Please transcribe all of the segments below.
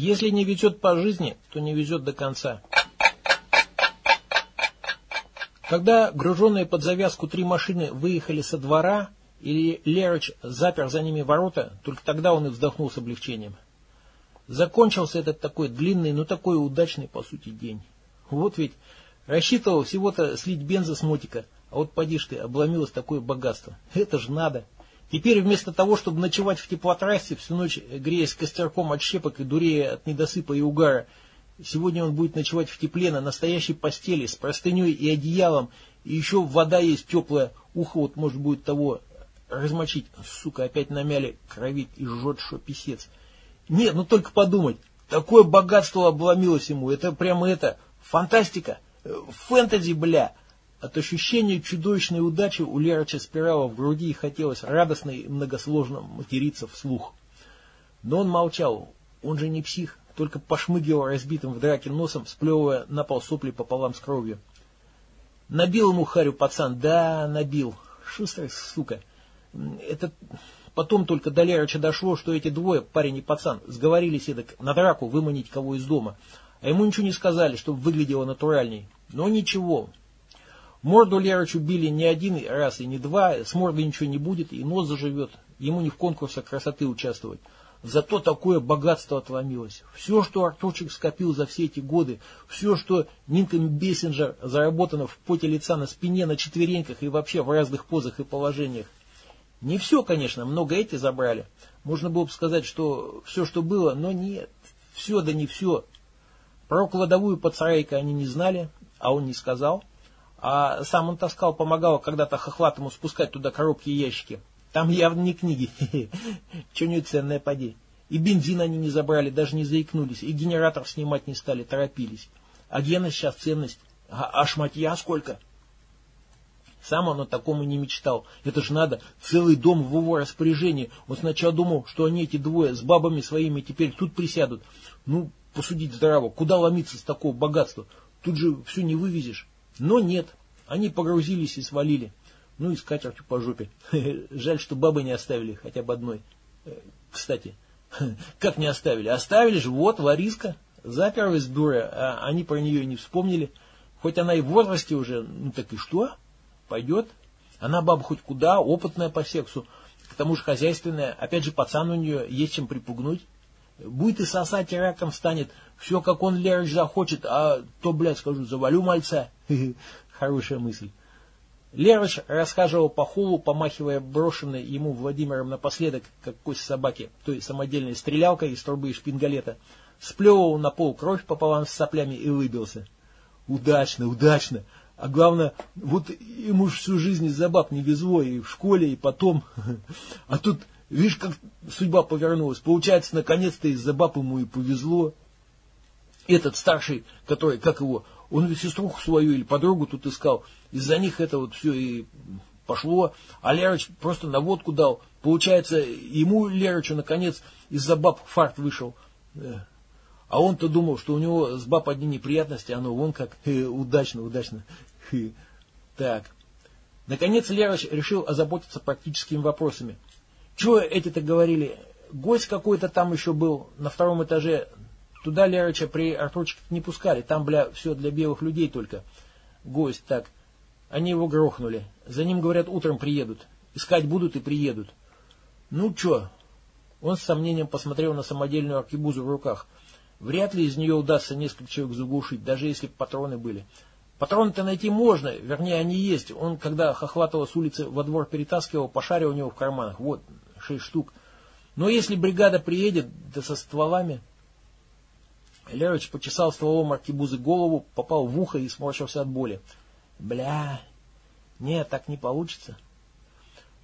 Если не везет по жизни, то не везет до конца. Когда груженные под завязку три машины выехали со двора, и Лерыч запер за ними ворота, только тогда он и вздохнул с облегчением. Закончился этот такой длинный, но такой удачный, по сути, день. Вот ведь рассчитывал всего-то слить бенза с мотика, а вот поди ты, обломилось такое богатство. Это же надо. Теперь вместо того, чтобы ночевать в теплотрассе, всю ночь греясь костерком от щепок и дурея от недосыпа и угара, сегодня он будет ночевать в тепле на настоящей постели с простыней и одеялом, и еще вода есть теплая, ухо вот может будет того размочить. Сука, опять намяли, кровит и жжет, что писец. Нет, ну только подумать. Такое богатство обломилось ему. Это прямо это, фантастика, э, фэнтези, бля. От ощущения чудовищной удачи у Лерыча спирала в груди и хотелось радостно и многосложно материться вслух. Но он молчал, он же не псих, только пошмыгивал разбитым в драке носом, сплевывая на пол сопли пополам с кровью. Набил ему харю пацан, да, набил. Шустрый сука. Это Потом только до Лерыча дошло, что эти двое, парень и пацан, сговорились эдак на драку выманить кого из дома. А ему ничего не сказали, чтобы выглядело натуральней. Но ничего. Морду Лерычу били не один раз и не два, с мордой ничего не будет, и нос заживет. Ему не в конкурсах красоты участвовать. Зато такое богатство отломилось. Все, что Артурчик скопил за все эти годы, все, что Нинком Бессинджер заработано в поте лица на спине, на четвереньках и вообще в разных позах и положениях. Не все, конечно, много эти забрали. Можно было бы сказать, что все, что было, но нет. Все да не все. Про кладовую под сарайкой они не знали, а он не сказал. А сам он таскал, помогал когда-то хохлатому спускать туда коробки и ящики. Там явно не книги. Че-нибудь ценное поди. И бензин они не забрали, даже не заикнулись. И генератор снимать не стали, торопились. А Гена сейчас ценность. А, а шматья сколько? — сам он о таком и не мечтал. Это же надо, целый дом в его распоряжении. Он сначала думал, что они эти двое с бабами своими теперь тут присядут. Ну, посудить здраво, куда ломиться с такого богатства? Тут же все не вывезешь. Но нет, они погрузились и свалили. Ну и с катертью по жопе. Жаль, что бабы не оставили хотя бы одной. Э, кстати, как не оставили? Оставили же, вот, Лариска. Заперлась дура, а они про нее не вспомнили. Хоть она и в возрасте уже, ну так и что? Пойдет. Она баба хоть куда, опытная по сексу, к тому же хозяйственная. Опять же, пацан у нее есть чем припугнуть. Будет и сосать, и раком станет. Все, как он, Лерыч, захочет, а то, блядь, скажу, завалю мальца. Хорошая мысль. Лерыч расхаживал по холлу, помахивая брошенной ему Владимиром напоследок, как кость собаки, той самодельной стрелялкой из трубы и шпингалета, сплевывал на пол кровь пополам с соплями и улыбился. Удачно, удачно. А главное, вот ему же всю жизнь из-за баб не везло, и в школе, и потом. А тут, видишь, как судьба повернулась. Получается, наконец-то из-за баб ему и повезло. Этот старший, который, как его, он ведь сеструху свою или подругу тут искал. Из-за них это вот все и пошло. А Лерыч просто на водку дал. Получается, ему, Лерычу, наконец, из-за баб фарт вышел. А он-то думал, что у него с баб одни неприятности, оно вон как э, удачно, удачно. Так. Наконец Лерыч решил озаботиться практическими вопросами. Чего эти-то говорили? Гость какой-то там еще был на втором этаже. Туда Лерыча при Артурчике не пускали. Там, бля, все для белых людей только. Гость, так. Они его грохнули. За ним, говорят, утром приедут. Искать будут и приедут. Ну, что? Он с сомнением посмотрел на самодельную аркебузу в руках. Вряд ли из нее удастся несколько человек заглушить, даже если патроны были. Патроны-то найти можно, вернее, они есть. Он, когда Хохватова с улицы во двор перетаскивал, пошарил у него в карманах. Вот, шесть штук. Но если бригада приедет, да со стволами... Лерович почесал стволом аркебузы голову, попал в ухо и сморщился от боли. Бля, нет, так не получится.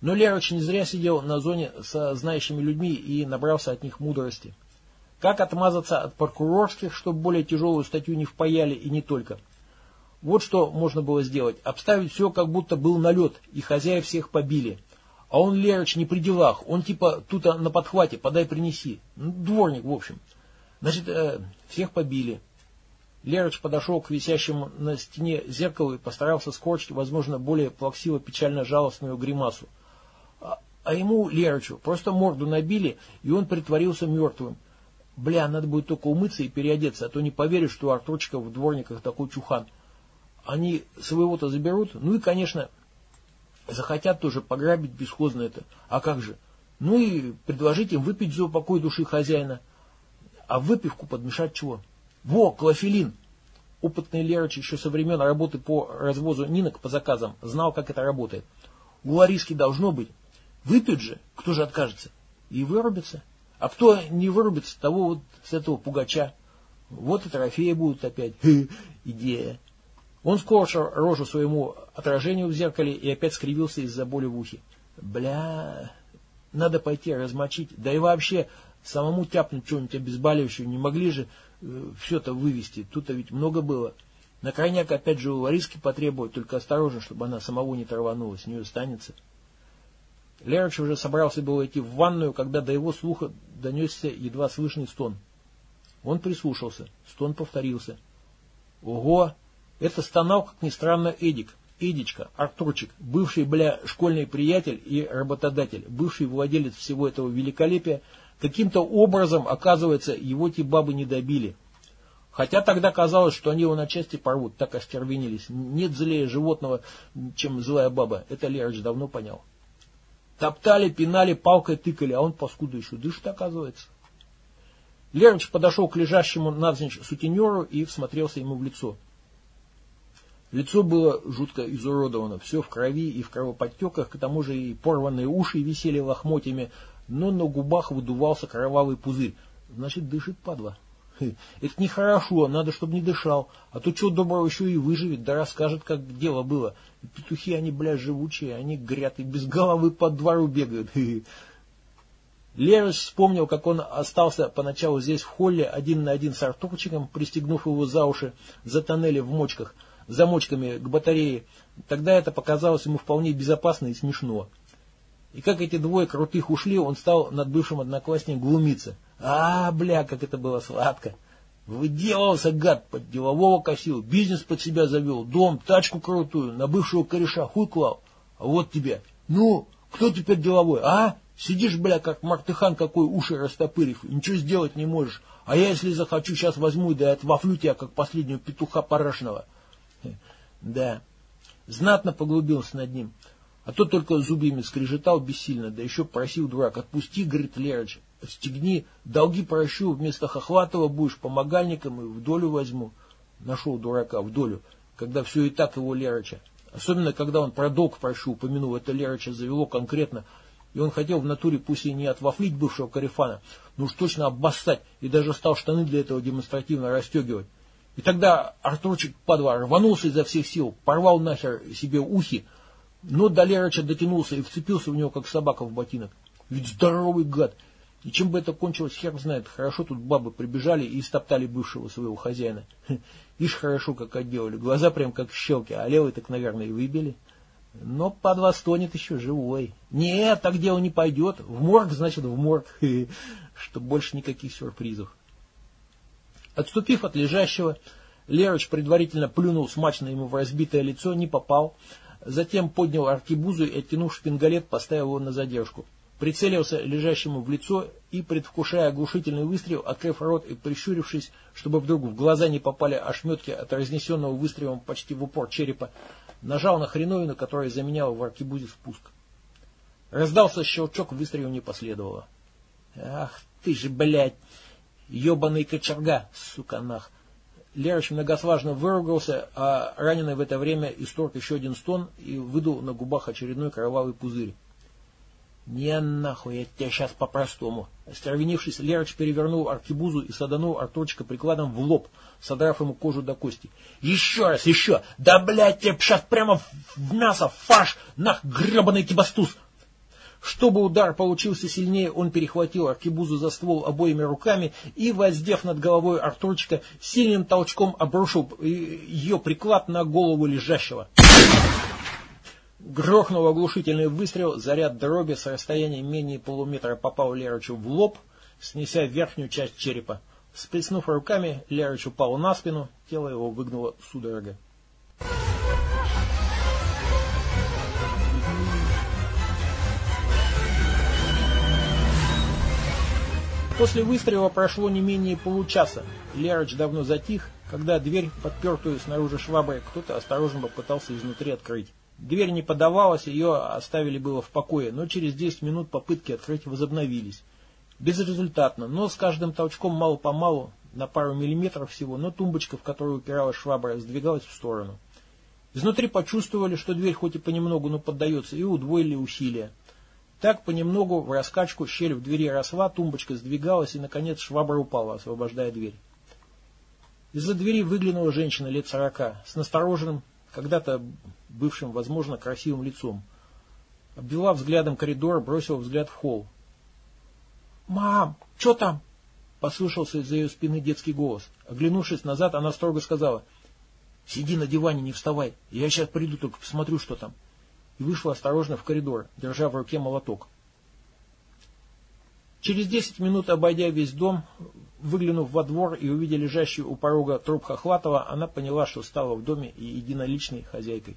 Но Лерович не зря сидел на зоне со знающими людьми и набрался от них мудрости. Как отмазаться от прокурорских, чтобы более тяжелую статью не впаяли и не только – вот что можно было сделать. Обставить все, как будто был налет, и хозяев всех побили. А он, Лерыч, не при делах. Он типа тут на подхвате, подай принеси. Ну, дворник, в общем. Значит, э, всех побили. Лерыч подошел к висящему на стене зеркалу и постарался скорчить, возможно, более плаксиво-печально-жалостную гримасу. А, а ему, Лерычу, просто морду набили, и он притворился мертвым. Бля, надо будет только умыться и переодеться, а то не поверишь, что у Артурчика в дворниках такой чухан. Они своего-то заберут, ну и, конечно, захотят тоже пограбить бесхозно это. А как же? Ну и предложить им выпить за упокой души хозяина. А в выпивку подмешать чего? Во, клофелин! Опытный Лерыч еще со времен работы по развозу нинок по заказам знал, как это работает. У Лариски должно быть. Выпьют же, кто же откажется? И вырубится. А кто не вырубится, того вот с этого пугача. Вот и трофеи будут опять. Идея. Он скорчил рожу своему отражению в зеркале и опять скривился из-за боли в ухе. Бля, надо пойти размочить. Да и вообще, самому тяпнуть что-нибудь обезболивающее. Не могли же э, все-то вывести. Тут-то ведь много было. На крайняк опять же у Лариски потребовать, только осторожно, чтобы она самого не траванулась, с останется. Лерыч уже собрался было идти в ванную, когда до его слуха донесся едва слышный стон. Он прислушался. Стон повторился. Ого! Это стонал, как ни странно, Эдик. Эдичка, Артурчик, бывший, бля, школьный приятель и работодатель, бывший владелец всего этого великолепия, каким-то образом, оказывается, его те бабы не добили. Хотя тогда казалось, что они его на части порвут, так остервенились. Нет злее животного, чем злая баба. Это Лерыч давно понял. Топтали, пинали, палкой тыкали, а он, паскуда, еще дышит, оказывается. Лерыч подошел к лежащему навзничь сутенеру и всмотрелся ему в лицо. Лицо было жутко изуродовано, все в крови и в кровоподтеках, к тому же и порванные уши висели лохмотьями, но на губах выдувался кровавый пузырь. Значит, дышит падла. Это нехорошо, надо, чтобы не дышал. А то что доброго еще и выживет, да расскажет, как дело было. И петухи, они, бля, живучие, они грят и без головы по двору бегают. Лерыч вспомнил, как он остался поначалу здесь в холле один на один с Артурчиком, пристегнув его за уши, за тоннели в мочках, замочками к батарее. Тогда это показалось ему вполне безопасно и смешно. И как эти двое крутых ушли, он стал над бывшим одноклассником глумиться. А, бля, как это было сладко. Выделался, гад, под делового косил, бизнес под себя завел, дом, тачку крутую, на бывшего кореша хуй клал. А вот тебе. Ну, кто теперь деловой, а? Сидишь, бля, как мартыхан какой, уши растопырив, ничего сделать не можешь. А я, если захочу, сейчас возьму, да и отвафлю тебя, как последнего петуха парашного. Да, знатно поглубился над ним. А то только зубьями скрежетал бессильно, да еще просил дурак, отпусти, говорит Лерыч, стегни, долги прощу, вместо Хохватова будешь помогальником и в долю возьму. Нашел дурака в долю, когда все и так его Лерыча. Особенно, когда он про долг прошу, упомянул, это Лерыча завело конкретно, и он хотел в натуре пусть и не отвафлить бывшего Карифана, но уж точно обоссать, и даже стал штаны для этого демонстративно расстегивать. И тогда Артурчик, падла, рванулся изо всех сил, порвал нахер себе ухи, но до Лерыча дотянулся и вцепился в него, как собака в ботинок. Ведь здоровый гад! И чем бы это кончилось, хер знает. Хорошо тут бабы прибежали и стоптали бывшего своего хозяина. Ишь хорошо, как отделали. Глаза прям как щелки, а левый так, наверное, и выбили. Но подва стонет еще живой. Нет, так дело не пойдет. В морг, значит, в морг. Чтоб больше никаких сюрпризов. Отступив от лежащего, Лерыч предварительно плюнул смачно ему в разбитое лицо, не попал. Затем поднял аркебузу и, оттянув шпингалет, поставил его на задержку прицелился лежащему в лицо и, предвкушая оглушительный выстрел, открыв рот и прищурившись, чтобы вдруг в глаза не попали ошметки от разнесенного выстрелом почти в упор черепа, нажал на хреновину, которая заменяла в аркебузе спуск. Раздался щелчок, выстрелу не последовало. «Ах ты же, блядь! Ебаный кочерга, сука нах!» Лерыч многослажно выругался, а раненый в это время исторг еще один стон и выдул на губах очередной кровавый пузырь. «Не нахуй, я тебя сейчас по-простому». Остервенившись, Лерыч перевернул аркебузу и саданул Артурчика прикладом в лоб, содрав ему кожу до кости. «Еще раз, еще! Да, блядь, тебе сейчас прямо в мясо, фарш, нах, гребаный кибастуз!» Чтобы удар получился сильнее, он перехватил аркебузу за ствол обоими руками и, воздев над головой Артурчика, сильным толчком обрушил ее приклад на голову лежащего. Грохнул оглушительный выстрел, заряд дроби с расстояния менее полуметра попал Лерычу в лоб, снеся верхнюю часть черепа. Сплеснув руками, Лерыч упал на спину, тело его выгнуло судорога. После выстрела прошло не менее получаса. Лерыч давно затих, когда дверь, подпертую снаружи шваброй, кто-то осторожно попытался изнутри открыть. Дверь не подавалась, ее оставили было в покое, но через 10 минут попытки открыть возобновились. Безрезультатно, но с каждым толчком мало-помалу, на пару миллиметров всего, но тумбочка, в которую упиралась швабра, сдвигалась в сторону. Изнутри почувствовали, что дверь хоть и понемногу, но поддается, и удвоили усилия. Так понемногу в раскачку щель в двери росла, тумбочка сдвигалась, и, наконец, швабра упала, освобождая дверь. Из-за двери выглянула женщина лет сорока, с настороженным, когда-то бывшим, возможно, красивым лицом. Обвела взглядом коридор, бросила взгляд в холл. «Мам, что там?» Послышался из-за ее спины детский голос. Оглянувшись назад, она строго сказала, «Сиди на диване, не вставай, я сейчас приду, только посмотрю, что там» и вышла осторожно в коридор, держа в руке молоток. Через десять минут, обойдя весь дом, выглянув во двор и увидя лежащую у порога труп Хохватова, она поняла, что стала в доме и единоличной хозяйкой.